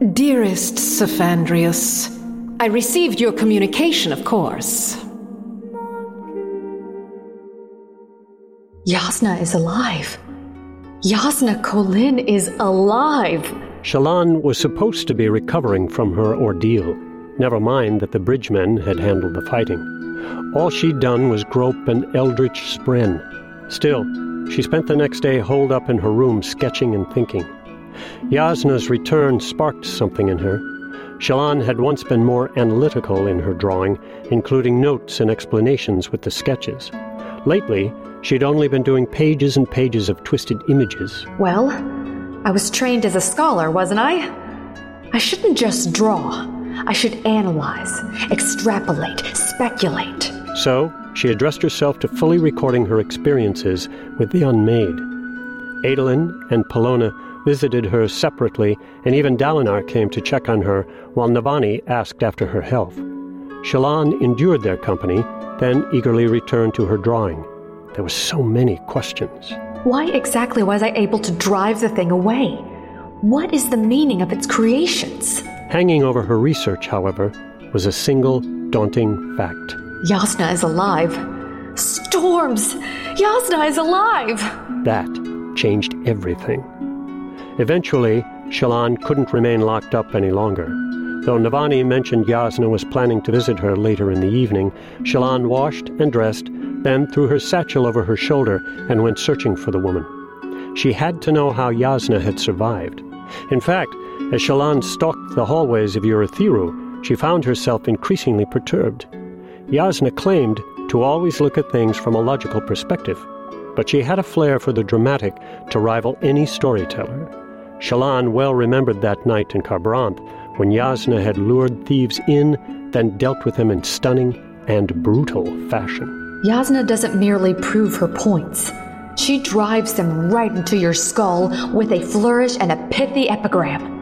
Dearest Saphandrius, I received your communication, of course. Yasna is alive. Yasna Kholin is alive. Shallan was supposed to be recovering from her ordeal. Never mind that the bridgemen had handled the fighting. All she'd done was grope an eldritch spren. Still, she spent the next day holed up in her room sketching and thinking. Yasna's return sparked something in her. Shallan had once been more analytical in her drawing, including notes and explanations with the sketches. Lately, she'd only been doing pages and pages of twisted images. Well, I was trained as a scholar, wasn't I? I shouldn't just draw. I should analyze, extrapolate, speculate. So, she addressed herself to fully recording her experiences with the unmade. Adolin and Palona visited her separately, and even Dalinar came to check on her, while Navani asked after her health. Shallan endured their company, then eagerly returned to her drawing. There were so many questions. Why exactly was I able to drive the thing away? What is the meaning of its creations? Hanging over her research, however, was a single daunting fact. Yasna is alive. Storms! Yasna is alive! That changed everything. Eventually, Shallan couldn't remain locked up any longer. Though Navani mentioned Yasna was planning to visit her later in the evening, Shallan washed and dressed, then threw her satchel over her shoulder and went searching for the woman. She had to know how Yasna had survived. In fact, as Shallan stalked the hallways of Urithiru, she found herself increasingly perturbed. Yasna claimed to always look at things from a logical perspective, but she had a flair for the dramatic to rival any storyteller. Shallan well remembered that night in Kharbranth when Yasna had lured thieves in, then dealt with them in stunning and brutal fashion. Yasna doesn't merely prove her points. She drives them right into your skull with a flourish and a pithy epigram.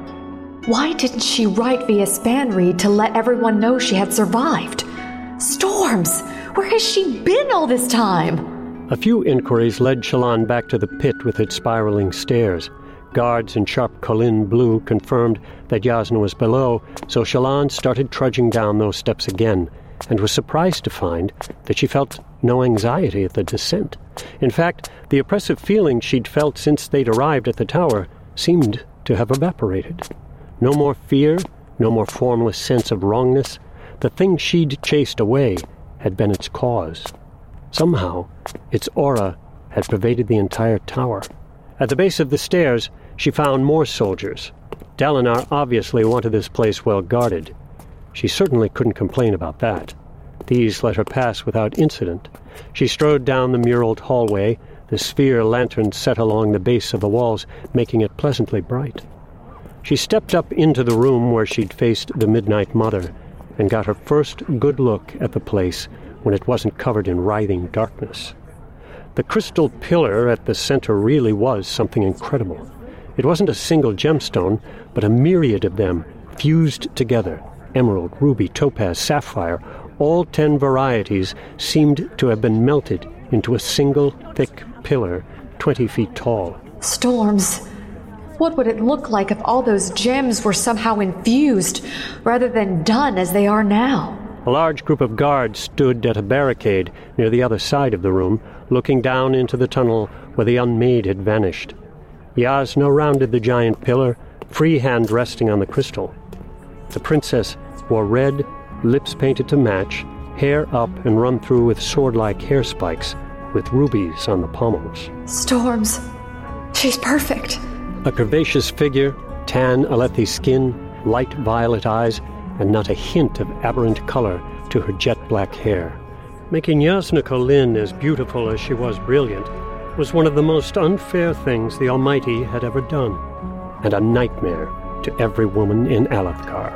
Why didn't she write via Spanreed to let everyone know she had survived? Storms! Where has she been all this time? A few inquiries led Shallan back to the pit with its spiraling stairs. Guards in sharp Kholin blue confirmed that Yasna was below, so Shallan started trudging down those steps again, and was surprised to find that she felt no anxiety at the descent. In fact, the oppressive feeling she'd felt since they'd arrived at the tower seemed to have evaporated. No more fear, no more formless sense of wrongness. The thing she'd chased away had been its cause. Somehow, its aura had pervaded the entire tower. At the base of the stairs, she found more soldiers. Dalinar obviously wanted this place well guarded. She certainly couldn't complain about that. These let her pass without incident. She strode down the muraled hallway, the sphere lantern set along the base of the walls, making it pleasantly bright. She stepped up into the room where she'd faced the Midnight Mother and got her first good look at the place when it wasn't covered in writhing darkness. The crystal pillar at the center really was something incredible. It wasn't a single gemstone, but a myriad of them fused together emerald, ruby, topaz, sapphire, all ten varieties seemed to have been melted into a single thick pillar, twenty feet tall. Storms. What would it look like if all those gems were somehow infused rather than done as they are now? A large group of guards stood at a barricade near the other side of the room, looking down into the tunnel where the unmade had vanished. Yasna rounded the giant pillar, free hand resting on the crystal. The princess wore red, lips painted to match, hair up and run through with sword like hair spikes, with rubies on the pommels. Storms. She's perfect. A curvaceous figure, tan Alethi skin, light violet eyes, and not a hint of aberrant color to her jet black hair. Making Yasna Kholin as beautiful as she was brilliant was one of the most unfair things the Almighty had ever done, and a nightmare to every woman in Alethkar.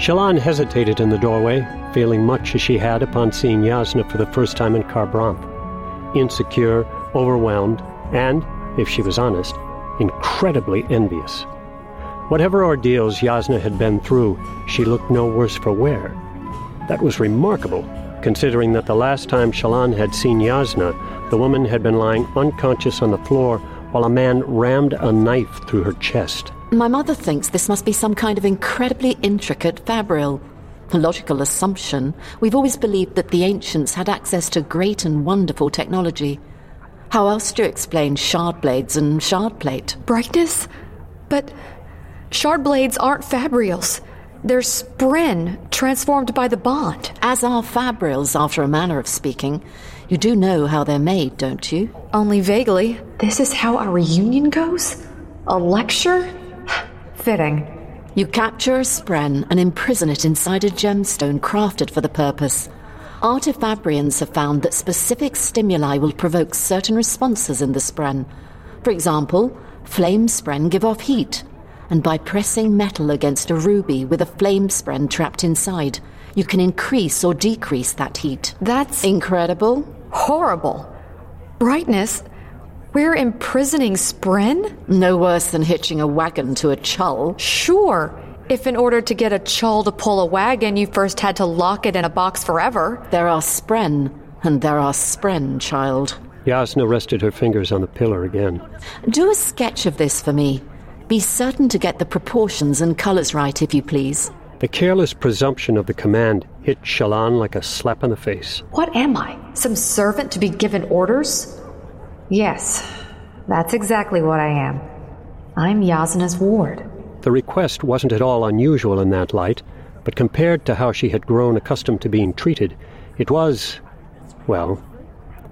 Shallan hesitated in the doorway, feeling much as she had upon seeing Yasna for the first time in Kharbranth. Insecure, overwhelmed, and, if she was honest, incredibly envious. Whatever ordeals Yasna had been through, she looked no worse for wear. That was remarkable, considering that the last time Shallan had seen Yasna, the woman had been lying unconscious on the floor while a man rammed a knife through her chest. My mother thinks this must be some kind of incredibly intricate fabrial. A logical assumption. We've always believed that the ancients had access to great and wonderful technology. How else do you explain shard blades and shard plate? Brightness? But shard blades aren't fabrials. They're spren, transformed by the bond. As are fabrials, after a manner of speaking. You do know how they're made, don't you? Only vaguely. This is how our reunion goes? A lecture? Fitting. You capture a spren and imprison it inside a gemstone crafted for the purpose. Artifabrians have found that specific stimuli will provoke certain responses in the spren. For example, flame spren give off heat, and by pressing metal against a ruby with a flame spren trapped inside, you can increase or decrease that heat. That's Incredible? horrible. Brightness? We're imprisoning Spren? No worse than hitching a wagon to a chull. Sure. If in order to get a chull to pull a wagon, you first had to lock it in a box forever. There are spren, and there are spren, child. Yasna rested her fingers on the pillar again. Do a sketch of this for me. Be certain to get the proportions and colours right, if you please. The careless presumption of the command hit Shallan like a slap in the face. What am I? Some servant to be given orders? Yes, that's exactly what I am. I'm Yasna's ward. The request wasn't at all unusual in that light, but compared to how she had grown accustomed to being treated, it was, well,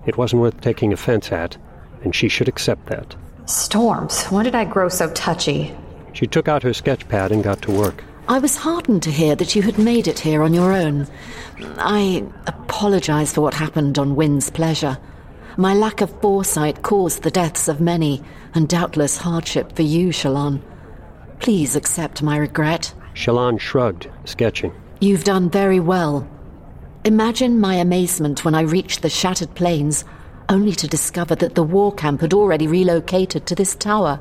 it wasn't worth taking offense at, and she should accept that. Storms, when did I grow so touchy? She took out her sketch pad and got to work. I was heartened to hear that you had made it here on your own. I apologize for what happened on Wind's pleasure. My lack of foresight caused the deaths of many, and doubtless hardship for you, Shallan. Please accept my regret. Shallan shrugged, sketching. You've done very well. Imagine my amazement when I reached the shattered plains, only to discover that the war camp had already relocated to this tower.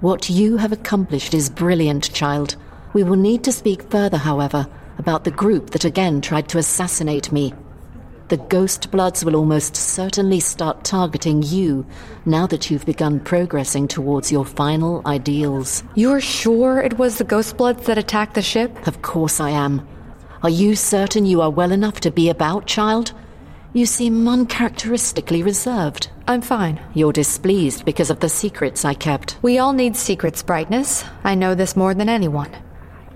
What you have accomplished is brilliant, child. We will need to speak further, however, about the group that again tried to assassinate me. The Ghost Bloods will almost certainly start targeting you now that you've begun progressing towards your final ideals. You're sure it was the Ghostbloods that attacked the ship? Of course I am. Are you certain you are well enough to be about, child? You seem uncharacteristically reserved. I'm fine. You're displeased because of the secrets I kept. We all need secrets, Brightness. I know this more than anyone.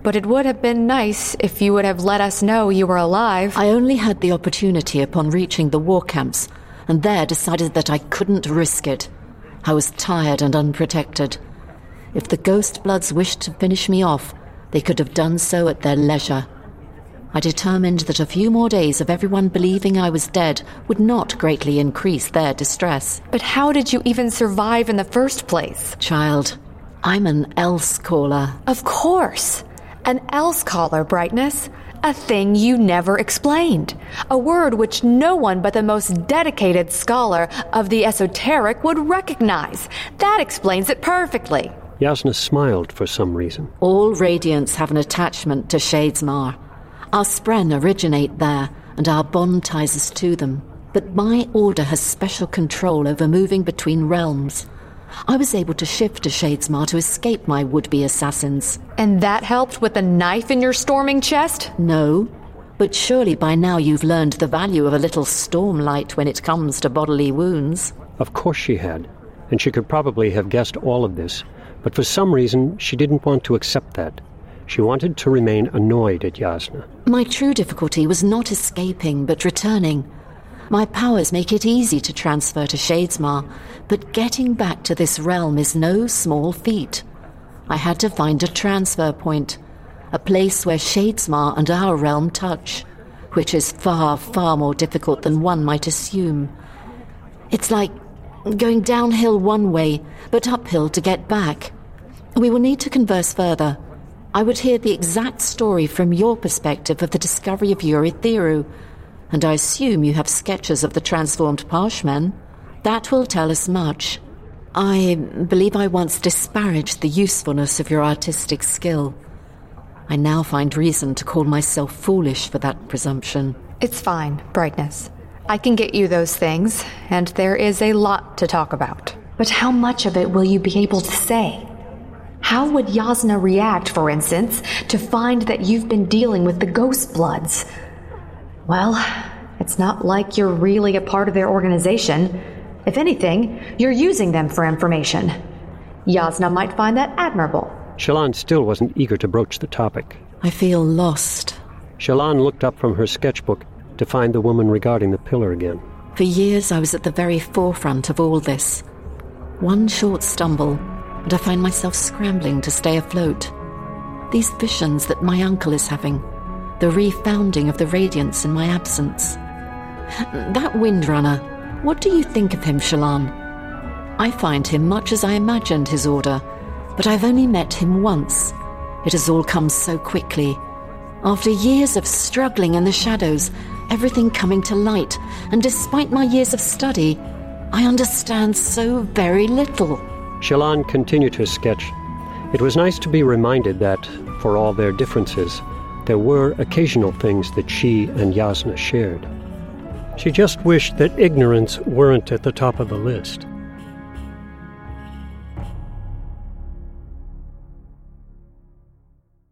But it would have been nice if you would have let us know you were alive. I only had the opportunity upon reaching the war camps, and there decided that I couldn't risk it. I was tired and unprotected. If the Ghost Bloods wished to finish me off, they could have done so at their leisure. I determined that a few more days of everyone believing I was dead would not greatly increase their distress. But how did you even survive in the first place? Child, I'm an elsecaller. Of course. An elsecaller, Brightness. A thing you never explained. A word which no one but the most dedicated scholar of the esoteric would recognize. That explains it perfectly. Yasna smiled for some reason. All radiants have an attachment to Shadesmar. Our spren originate there, and our bond ties us to them. But my order has special control over moving between realms. I was able to shift to Shadesmar to escape my would-be assassins. And that helped with the knife in your storming chest? No, but surely by now you've learned the value of a little stormlight when it comes to bodily wounds. Of course she had, and she could probably have guessed all of this, but for some reason she didn't want to accept that. She wanted to remain annoyed at Yasna. My true difficulty was not escaping, but returning. My powers make it easy to transfer to Shadesmar, but getting back to this realm is no small feat. I had to find a transfer point, a place where Shadesmar and our realm touch, which is far, far more difficult than one might assume. It's like going downhill one way, but uphill to get back. We will need to converse further. I would hear the exact story from your perspective of the discovery of Urithiru, and I assume you have sketches of the transformed Parshmen. That will tell us much. I believe I once disparaged the usefulness of your artistic skill. I now find reason to call myself foolish for that presumption. It's fine, Brightness. I can get you those things, and there is a lot to talk about. But how much of it will you be able to say? How would Yasna react, for instance, to find that you've been dealing with the Ghost Bloods? Well, it's not like you're really a part of their organization. If anything, you're using them for information. Yasna might find that admirable. Shallan still wasn't eager to broach the topic. I feel lost. Shallan looked up from her sketchbook to find the woman regarding the pillar again. For years, I was at the very forefront of all this. One short stumble, and I find myself scrambling to stay afloat. These visions that my uncle is having, the refounding of the radiants in my absence. That Windrunner, what do you think of him, Shallan? I find him much as I imagined his order, but I've only met him once. It has all come so quickly. After years of struggling in the shadows, everything coming to light, and despite my years of study, I understand so very little. Shallan continued her sketch. It was nice to be reminded that, for all their differences, there were occasional things that she and Yasna shared. She just wished that ignorance weren't at the top of the list.